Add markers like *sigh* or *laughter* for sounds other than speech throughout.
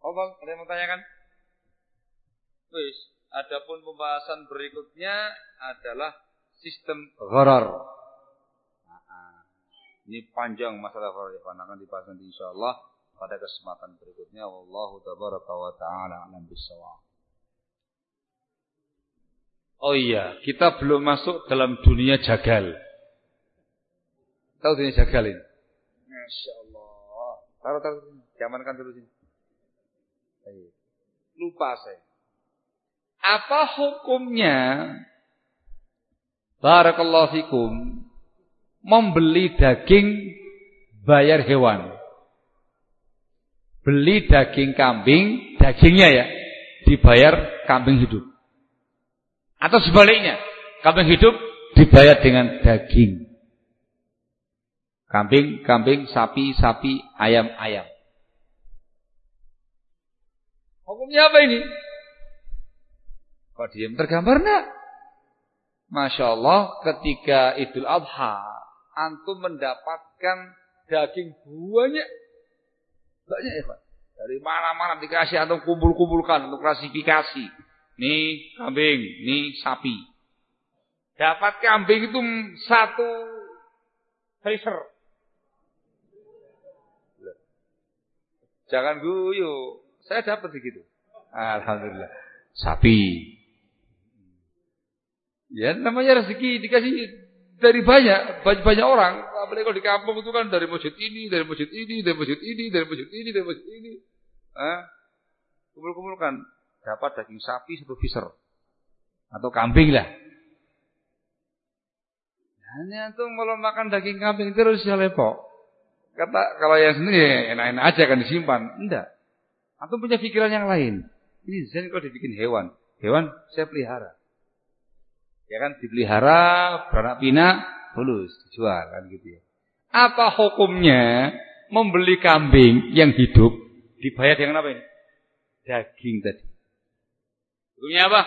Oh bang, ada yang mau tanyakan? Wis, adapun pembahasan berikutnya adalah sistem gharar. Nah, ini panjang masalah gharar ya, akan dibahas nanti insyaallah pada kesempatan berikutnya. Wallahu tabaraka wa taala alam bisawab. Oh iya, kita belum masuk dalam dunia jagal. Tahu dunia jagal ini? Masya Allah. Taruh, taruh. Diamankan dulu sini. Lupa saya. Apa hukumnya Barakallahu fikum membeli daging bayar hewan. Beli daging kambing, dagingnya ya dibayar kambing hidup. Atau sebaliknya, kambing hidup dibayar dengan daging. Kambing, kambing, sapi, sapi, ayam, ayam. Hukumnya apa ini? Kok diam tergambar nak? Masya Allah ketika Idul Adha antum mendapatkan daging banyak banyak ya Pak. Dari mana-mana dikasih antum kumpul-kumpulkan untuk klasifikasi. Nih kambing, nih sapi. Dapat kambing itu satu freezer. Jangan guyu. Saya dapat begitu. Alhamdulillah. Sapi, Ya namanya rezeki dikasih dari banyak, banyak, banyak orang. Apalagi kalau di kampung itu kan dari masjid ini, dari masjid ini, dari masjid ini, dari masjid ini, dari masjid ini. Ah, kumpul-kumpulkan dapat daging sapi satu fiser atau kambing lah. Hanya tuh kalau makan daging kambing terus ya lepok. Kata kalau yang sendiri enak-enak aja kan disimpan. Enggak. Atau punya pikiran yang lain. Ini zen kalau dibikin hewan. Hewan saya pelihara. Ya kan dipelihara, beranak pinak, tulus dijual kan gitu ya. Apa hukumnya membeli kambing yang hidup dibayar dengan apa ini? Daging tadi. Hukumnya apa?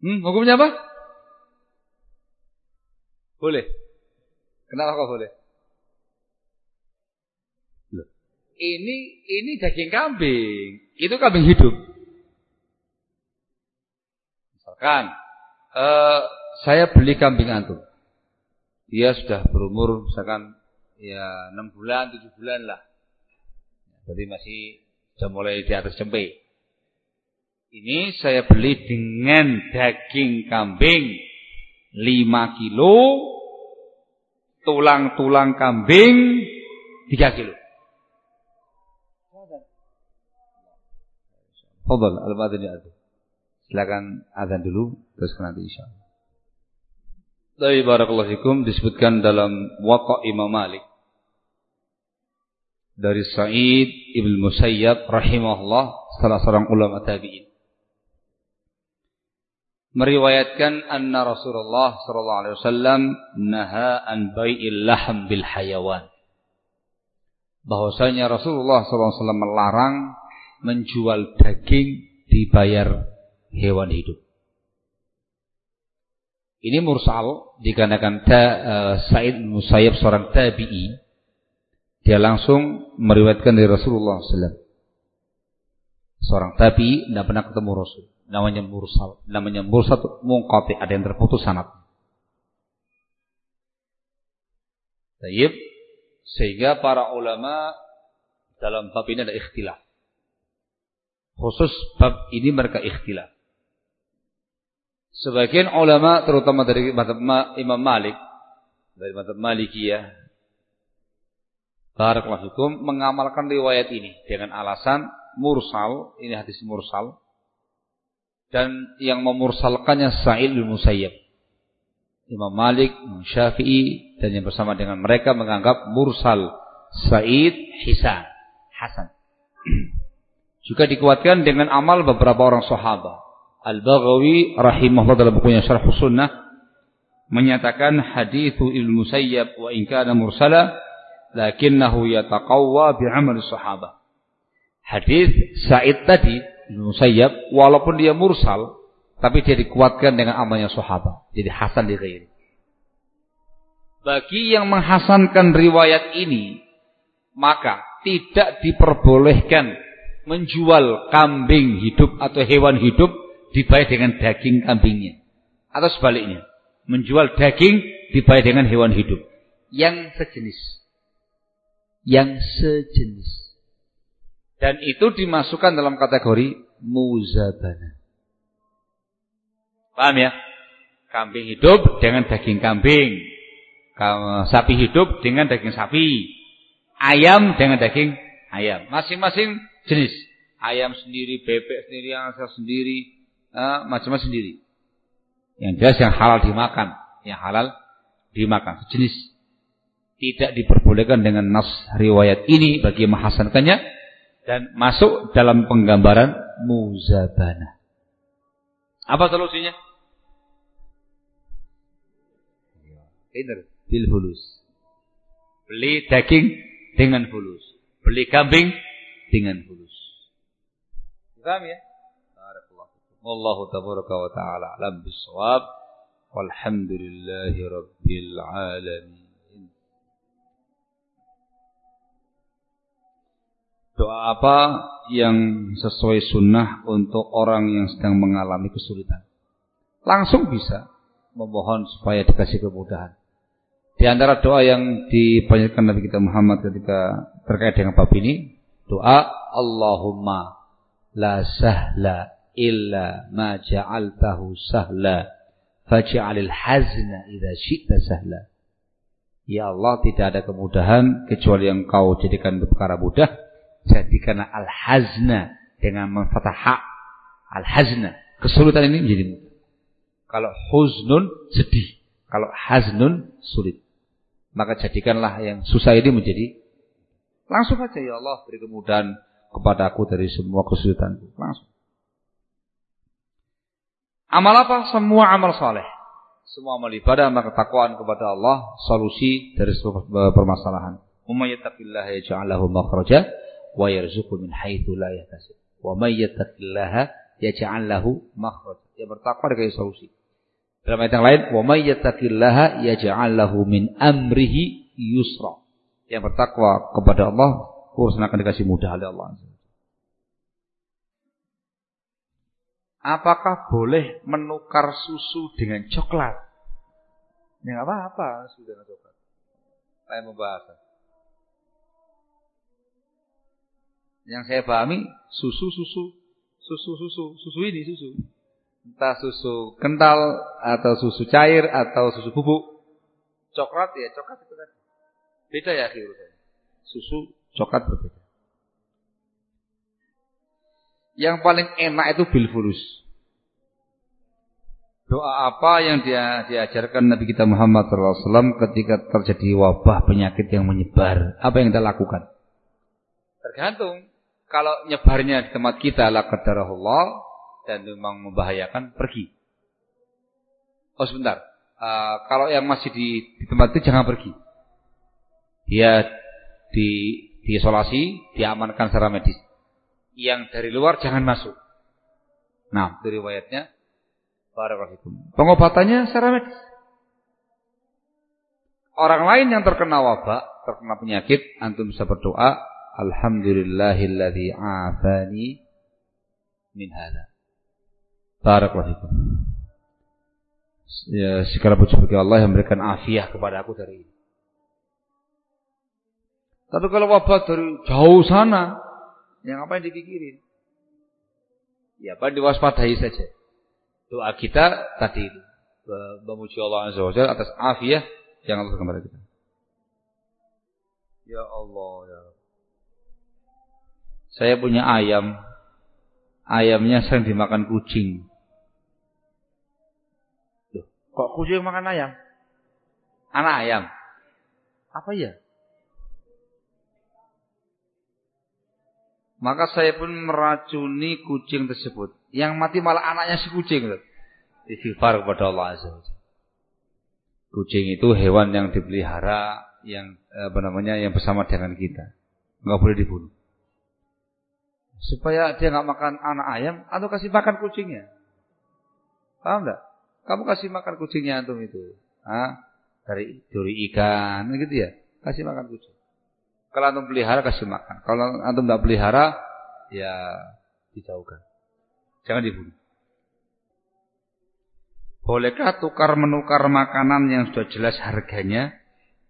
Hmm, hukumnya apa? Boleh. Kenapa kok boleh? Loh. Ini ini daging kambing. Itu kambing hidup. Misalkan uh, saya beli kambing antum. Dia sudah berumur misalkan ya 6 bulan, 7 bulan lah. Jadi masih sudah mulai di atas cempe. Ini saya beli dengan daging kambing 5 kilo, tulang-tulang kambing 3 kilo. Fadal, al-madani adu. Silakan azan dulu terus nanti insyaallah. Dari barakallahu fikum disebutkan dalam Waqa Imam Malik dari Sa'id Ibn Musayyab rahimahullah salah seorang ulama tabi'in meriwayatkan anna Rasulullah sallallahu alaihi wasallam naha an bai'il lahm bil hayawan bahwasanya Rasulullah sallallahu alaihi wasallam melarang menjual daging dibayar hewan hidup. Ini mursal dikarenakan ta, uh, Said Musayyib seorang tabi'i dia langsung meriwayatkan dari Rasulullah SAW. Seorang tabi'i tidak pernah ketemu Rasul. Namanya mursal. Namanya mursal mungkati. Ada yang terputus sanat. Sehingga para ulama dalam bab ini ada ikhtilaf. Khusus bab ini mereka ikhtilaf. Sebagian ulama terutama dari Imam Malik dari mazhab Malikiyah Barakallahu mengamalkan riwayat ini dengan alasan mursal, ini hadis mursal dan yang memursalkannya Sa'id bin Musayyab. Imam Malik, Imam Syafi'i dan yang bersama dengan mereka menganggap mursal Sa'id Hisan, Hasan. Juga dikuatkan dengan amal beberapa orang sahabat. Al-Baghawi rahimahullah dalam bukunya Syarh Sunnah menyatakan hadithu Ibnu Musayyab wa in kana mursala lakinnahu yataqawwa bi'amal sahabah. Hadis Sa'id tadi Ibnu Musayyab walaupun dia mursal tapi dia dikuatkan dengan amalnya sahabat. Jadi hasan di ghairi. Bagi yang menghasankan riwayat ini maka tidak diperbolehkan menjual kambing hidup atau hewan hidup dibayar dengan daging kambingnya. Atau sebaliknya, menjual daging dibayar dengan hewan hidup yang sejenis. Yang sejenis. Dan itu dimasukkan dalam kategori muzabana. Paham ya? Kambing hidup dengan daging kambing. Sapi hidup dengan daging sapi. Ayam dengan daging ayam. Masing-masing jenis. Ayam sendiri, bebek sendiri, angsa sendiri, uh, macam-macam sendiri. Yang jelas yang halal dimakan. Yang halal dimakan. Sejenis. Tidak diperbolehkan dengan nas riwayat ini bagi menghasankannya. Dan masuk dalam penggambaran muzabana. Apa solusinya? Ini bil hulus. Beli daging dengan hulus. Beli kambing dengan hulus. Paham ya? Wallahu tabaraka wa ta'ala alam bisawab. Walhamdulillahi rabbil alamin. Doa apa yang sesuai sunnah untuk orang yang sedang mengalami kesulitan? Langsung bisa memohon supaya dikasih kemudahan. Di antara doa yang dipanjatkan Nabi kita Muhammad ketika terkait dengan bab ini, doa Allahumma la sahla illa ma ja'altahu sahla faj'alil hazna idza syi'ta sahla. Ya Allah, tidak ada kemudahan kecuali yang kau jadikan perkara mudah. Jadikanlah al-hazna dengan memfatah. Al-hazna. Kesulitan ini menjadi mudah. Kalau huznun sedih. Kalau haznun sulit maka jadikanlah yang susah ini menjadi langsung saja ya Allah beri kemudahan kepada aku dari semua kesulitan langsung. Amal apa? Semua amal soleh semua amal ibadah amal ketakwaan kepada Allah solusi dari semua permasalahan. Umma yattaqillaha yaj'al lahu makhraja wa yarzuqhu min haitsu la yahtasib. Wa may yattaqillaha yaj'al lahu makhraja. Yang bertakwa dengan solusi. Dalam ayat yang lain, "Wa may yattaqillaha yaj'al lahu min amrihi yusra." Yang bertakwa kepada Allah, urusan akan dikasih mudah oleh Allah. Apakah boleh menukar susu dengan coklat? Ya apa-apa, sudah dengan coklat. Saya membahas. Yang saya pahami susu susu susu susu susu ini susu entah susu kental atau susu cair atau susu bubuk. Coklat ya, coklat itu kan. Beda ya urusannya. Susu coklat berbeda. Yang paling enak itu bilfulus. Doa apa yang dia diajarkan Nabi kita Muhammad SAW ketika terjadi wabah penyakit yang menyebar? Apa yang kita lakukan? Tergantung. Kalau nyebarnya di tempat kita, la qadarahullah, dan memang membahayakan pergi. Oh sebentar, uh, kalau yang masih di, di tempat itu jangan pergi. Dia di diisolasi, diamankan secara medis. Yang dari luar jangan masuk. Nah, dari riwayatnya Barakallahu Pengobatannya secara medis. Orang lain yang terkena wabak, terkena penyakit, antum bisa berdoa, Alhamdulillahilladzi afani min hadza. Barakallahu Ya, segala puji bagi Allah yang memberikan afiah kepada aku dari ini. Tapi kalau wabah dari jauh sana, yang apa yang dipikirin? Ya, apa diwaspadai saja. Doa kita tadi itu. Memuji Allah Azza wa atas afiah yang Allah kepada kita. Ya Allah, ya Saya punya ayam. Ayamnya sering dimakan kucing. Kok kucing makan ayam? Anak ayam. Apa ya? Maka saya pun meracuni kucing tersebut. Yang mati malah anaknya si kucing. Istighfar kepada Allah Azza Kucing itu hewan yang dipelihara yang apa namanya yang bersama dengan kita. Enggak boleh dibunuh. Supaya dia nggak makan anak ayam atau kasih makan kucingnya. Paham enggak? Kamu kasih makan kucingnya antum itu. Hah? Dari duri ikan, gitu ya. Kasih makan kucing. Kalau antum pelihara kasih makan. Kalau antum tidak pelihara, ya dijauhkan. Jangan dibunuh. Bolehkah tukar menukar makanan yang sudah jelas harganya,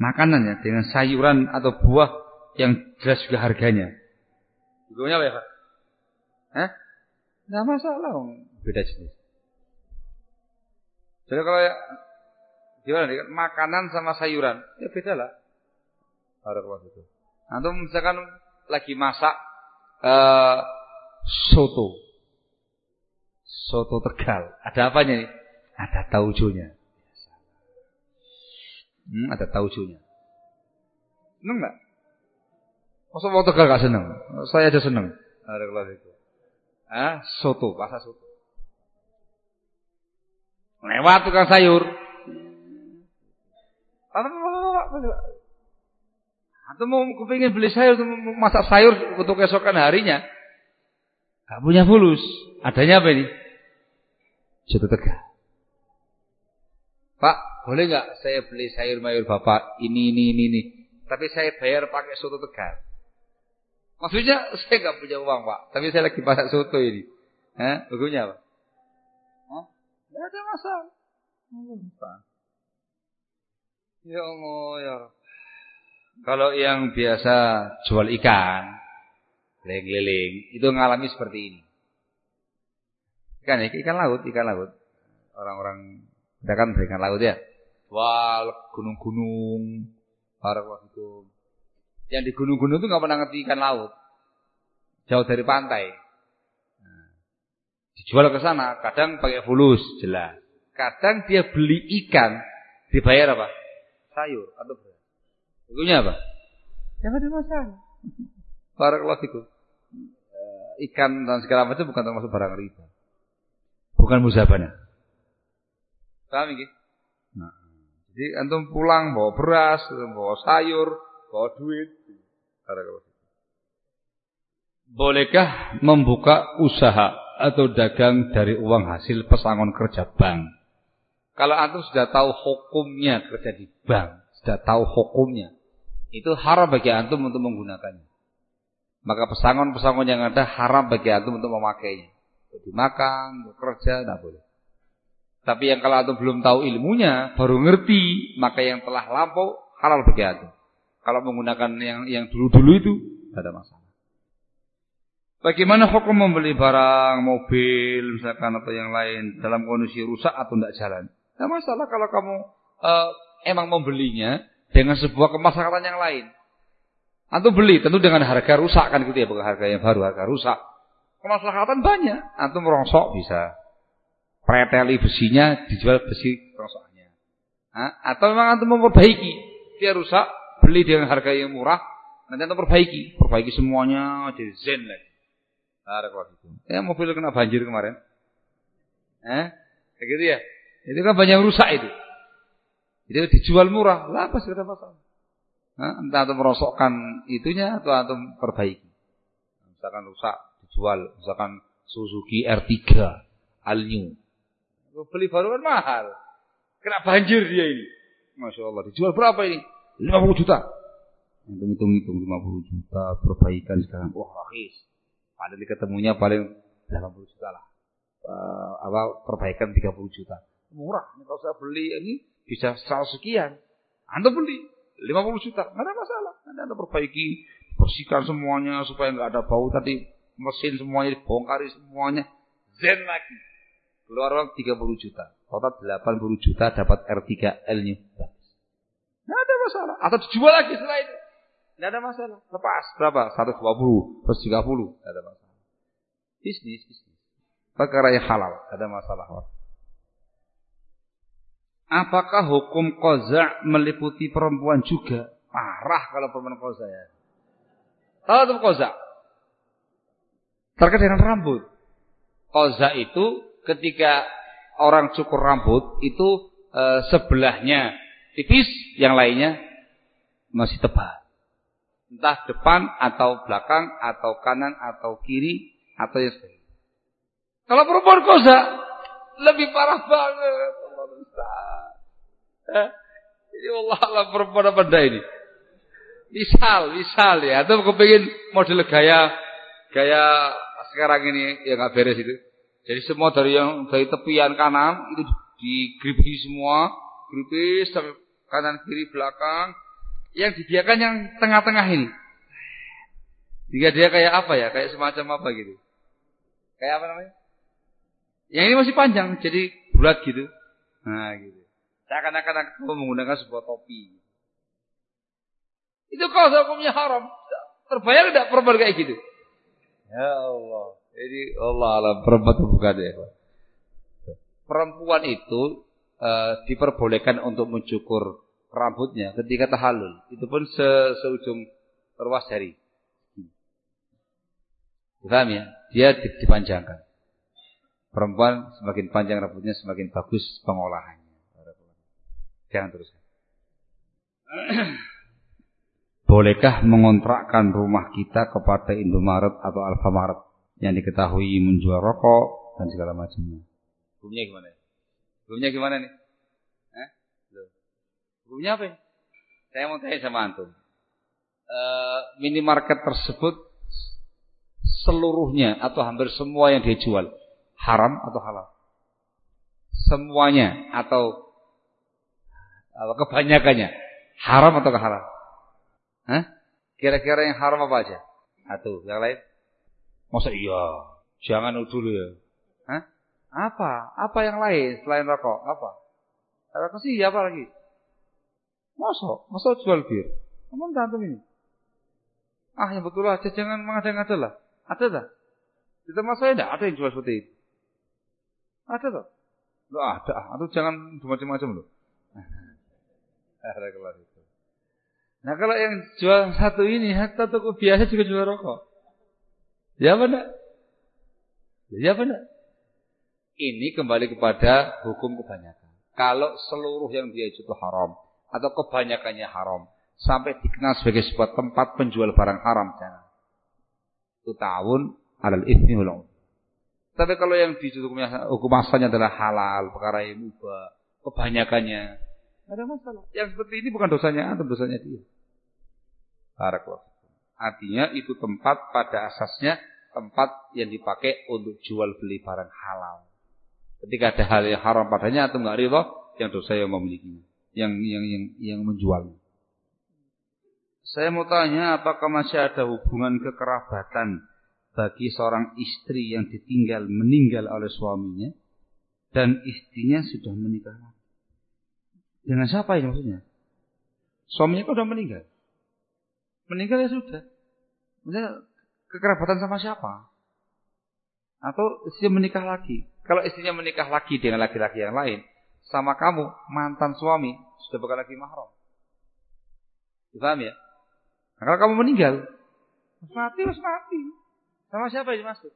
makanannya dengan sayuran atau buah yang jelas juga harganya? Hukumnya apa ya? Hah? Nggak masalah, beda jenis. Jadi kalau ya, gimana nih, makanan sama sayuran, ya beda lah. Barakallahu itu. Antum misalkan lagi masak uh, soto. Soto Tegal. Ada apanya nih? Ada taujunya. Hmm, ada taujunya. Seneng nggak? Masa mau Tegal gak seneng? Saya aja seneng. Ada kelas itu. Ah, soto, pasar soto. Lewat tukang sayur. Atau mau kepingin beli sayur, masak sayur untuk keesokan harinya. Gak punya fulus. Adanya apa ini? Jatuh tegak. Pak, boleh nggak saya beli sayur mayur bapak ini ini ini ini, tapi saya bayar pakai soto tegal. Maksudnya saya nggak punya uang pak, tapi saya lagi masak soto ini. Hah? Hukumnya apa? Tidak ada masalah. Ya Allah ya. Kalau yang biasa jual ikan, keliling-keliling, itu ngalami seperti ini. Ikan ya, ikan laut, ikan laut. Orang-orang kita kan berikan laut ya. Wal, gunung-gunung, itu. Yang di gunung-gunung itu nggak pernah ngerti ikan laut. Jauh dari pantai. Nah, dijual ke sana, kadang pakai fulus, jelas. Kadang dia beli ikan, dibayar apa? Sayur atau. Hukumnya apa? Ya ada masalah. Barakallahu fikum. Eh, ikan dan segala macam bukan termasuk barang riba. Bukan muzabana. Paham ini? Nah, jadi antum pulang bawa beras, bawa sayur, bawa duit. Barakallahu fikum. Bolehkah membuka usaha atau dagang dari uang hasil pesangon kerja bank? Kalau antum sudah tahu hukumnya kerja di bank, sudah tahu hukumnya, itu haram bagi antum untuk menggunakannya. Maka pesangon-pesangon yang ada haram bagi antum untuk memakainya. Dimakan, untuk kerja, tidak boleh. Tapi yang kalau antum belum tahu ilmunya, baru ngerti, maka yang telah lampau halal bagi antum. Kalau menggunakan yang yang dulu-dulu itu, tidak ada masalah. Bagaimana hukum membeli barang, mobil, misalkan atau yang lain dalam kondisi rusak atau tidak jalan? Tidak masalah kalau kamu uh, emang membelinya dengan sebuah kemaslahatan yang lain. Antum beli tentu dengan harga rusak kan gitu ya, bukan harga yang baru, harga rusak. Kemaslahatan banyak. Antum rongsok bisa. Preteli besinya dijual besi rongsoknya. atau memang antum memperbaiki, dia rusak, beli dengan harga yang murah, nanti antum perbaiki, perbaiki semuanya jadi zen lagi. Barakallahu itu. Ya mobil kena banjir kemarin. Eh? Kayak gitu ya. Itu kan banyak rusak itu. Jadi dijual murah, lah apa sih ada masalah. Nah, entah antum merosokkan itunya atau antum perbaiki. Misalkan rusak, dijual. Misalkan Suzuki R3 All New. Beli baru kan mahal. Kena banjir dia ini. Masya Allah. Dijual berapa ini? 50 juta. Hitung-hitung 50 juta. Perbaikan sekarang. Wah rahis. Paling ketemunya paling 80 juta lah. Uh, apa perbaikan 30 juta. Murah. Kalau saya beli ini bisa 100 sekian. Antum beli. 50 juta, nggak ada masalah. Nanti anda perbaiki, bersihkan semuanya supaya nggak ada bau tadi mesin semuanya dibongkar semuanya zen lagi. Keluar uang 30 juta. Total 80 juta dapat R3L nya. Nggak ada masalah. Atau dijual lagi setelah itu. Nggak ada masalah. Lepas berapa? 120, terus 30. Nggak ada masalah. Bisnis, bisnis. Perkara yang halal. Ada masalah. Apakah hukum koza meliputi perempuan juga? Parah kalau perempuan koza ya. Tahu tuh koza? Terkait dengan rambut. Koza itu ketika orang cukur rambut itu e, sebelahnya tipis, yang lainnya masih tebal. Entah depan atau belakang atau kanan atau kiri atau yang sebagainya. Kalau perempuan koza lebih parah banget. Ini Allah Allah perempuan apa ini? Misal, misal ya. Atau kepingin model gaya gaya sekarang ini ya nggak beres itu. Jadi semua dari yang dari tepian kanan itu digripi semua, gripis sampai kanan kiri belakang. Yang dibiarkan yang tengah-tengah ini. Jika dia kayak apa ya? Kayak semacam apa gitu. Kayak apa namanya? Yang ini masih panjang, jadi bulat gitu. Nah gitu. Seakan-akan aku menggunakan sebuah topi. Itu kalau hukumnya haram. Terbayang tidak perempuan kayak gitu? Ya Allah. Jadi Allah alam perempuan itu bukan ya. Perempuan itu uh, diperbolehkan untuk mencukur rambutnya ketika tahalul. Itu pun se seujung ruas jari. Paham ya? Dia dipanjangkan. Perempuan semakin panjang rambutnya semakin bagus pengolahannya. Jangan teruskan. *clears throat* Bolehkah mengontrakkan rumah kita kepada Indomaret atau Alfamaret yang diketahui menjual rokok dan segala macamnya? Hukumnya gimana? Hukumnya gimana nih? Hukumnya apa? Saya mau tanya sama antum. E, minimarket tersebut seluruhnya atau hampir semua yang dia jual haram atau halal? Semuanya atau apa kebanyakannya haram atau halal? Hah? Kira-kira yang haram apa aja? Satu, yang lain? Masa iya? Jangan dulu ya. Hah? Apa? Apa yang lain selain rokok? Apa? Rokok sih apa lagi? Masa? Masa jual bir? Kamu tantum ini? Ah yang betul aja, jangan mengada-ngada lah. Ada tak? Di tempat saya tidak ada yang jual seperti itu. Ada tak? Lo ada. Atau jangan macam-macam loh. Ada kelar itu. Nah kalau yang jual satu ini, hatta toko biasa juga jual rokok. Ya benar. Ya benar. Ini kembali kepada hukum kebanyakan. Kalau seluruh yang dia itu haram atau kebanyakannya haram sampai dikenal sebagai sebuah tempat penjual barang haram jangan. Itu tahun alal ismi wal Tapi kalau yang di hukum asalnya adalah halal, perkara yang mubah, kebanyakannya ada masalah. Yang seperti ini bukan dosanya atau dosanya dia. Barakallahu. Artinya itu tempat pada asasnya tempat yang dipakai untuk jual beli barang halal. Ketika ada hal yang haram padanya atau enggak ridho, yang dosa yang memilikinya, yang yang yang yang menjualnya. Saya mau tanya, apakah masih ada hubungan kekerabatan bagi seorang istri yang ditinggal meninggal oleh suaminya dan istrinya sudah menikah dengan siapa ini maksudnya? Suaminya kan sudah meninggal. Meninggal ya sudah. Maksudnya kekerabatan sama siapa? Atau istrinya menikah lagi. Kalau istrinya menikah lagi dengan laki-laki yang lain, sama kamu, mantan suami, sudah bukan lagi mahram. Paham ya? Nah, kalau kamu meninggal, mati, harus mati. Sama siapa yang dimaksud?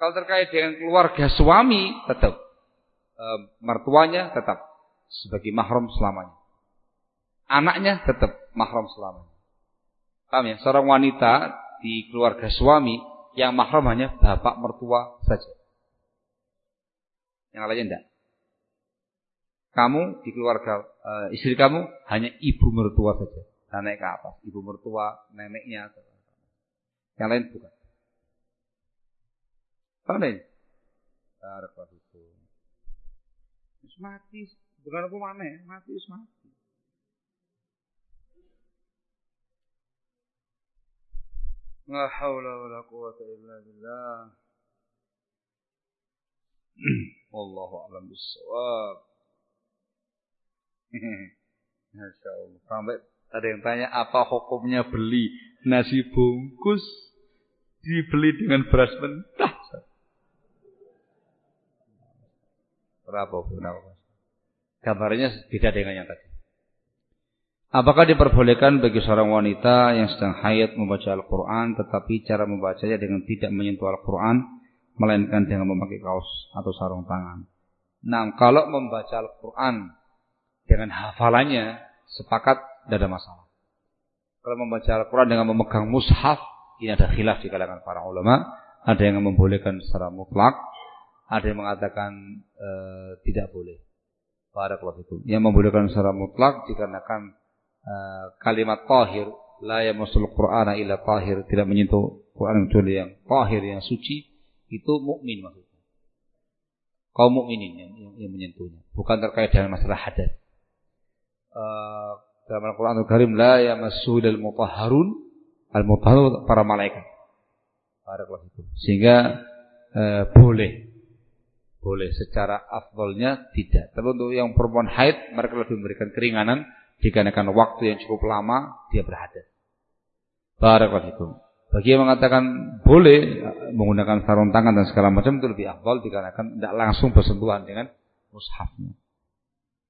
Kalau terkait dengan keluarga suami, tetap. E, mertuanya tetap sebagai mahram selamanya. Anaknya tetap mahram selamanya. Paham ya? Seorang wanita di keluarga suami yang mahram hanya bapak mertua saja. Yang lainnya tidak. Kamu di keluarga uh, istri kamu hanya ibu mertua saja. Dan naik ke atas. Ibu mertua, neneknya. Yang lain bukan. Paham ya? Mati Bukan apa mana, mati wis mati. La haula wala quwata illa billah. *clears throat* Wallahu a'lam bissawab. *laughs* Masya Allah. Sampai ada yang tanya apa hukumnya beli nasi bungkus dibeli dengan beras mentah. Berapa? Berapa? Gambarnya beda dengan yang tadi. Apakah diperbolehkan bagi seorang wanita yang sedang haid membaca Al-Quran tetapi cara membacanya dengan tidak menyentuh Al-Quran melainkan dengan memakai kaos atau sarung tangan. Nah, kalau membaca Al-Quran dengan hafalannya sepakat tidak ada masalah. Kalau membaca Al-Quran dengan memegang mushaf, ini ada khilaf di kalangan para ulama. Ada yang membolehkan secara mutlak, ada yang mengatakan e, tidak boleh. Barakallahu itu. Yang membolehkan secara mutlak dikarenakan uh, kalimat tahir la yamassul Qur'ana illa tahir, tidak menyentuh Quran kecuali yang tahir yang suci, itu mukmin maksudnya. Kaum mukminin yang, yang, yang menyentuhnya, bukan terkait dengan masalah hadas. Uh, dalam Al-Qur'an Al-Karim la yamassu dal mutahharun al-mutahharun para malaikat. Sehingga uh, boleh boleh secara afdolnya tidak. Tapi untuk yang perempuan haid mereka lebih memberikan keringanan dikarenakan waktu yang cukup lama dia berhadas. Barakallahu Bagi yang mengatakan boleh menggunakan sarung tangan dan segala macam itu lebih afdal dikarenakan tidak langsung bersentuhan dengan mushafnya.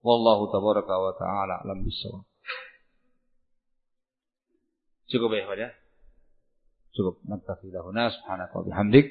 Wallahu tabaraka wa taala alam bisawab. Cukup ya, Pak ya? Cukup. Naktafi lahuna subhanaka wa bihamdik.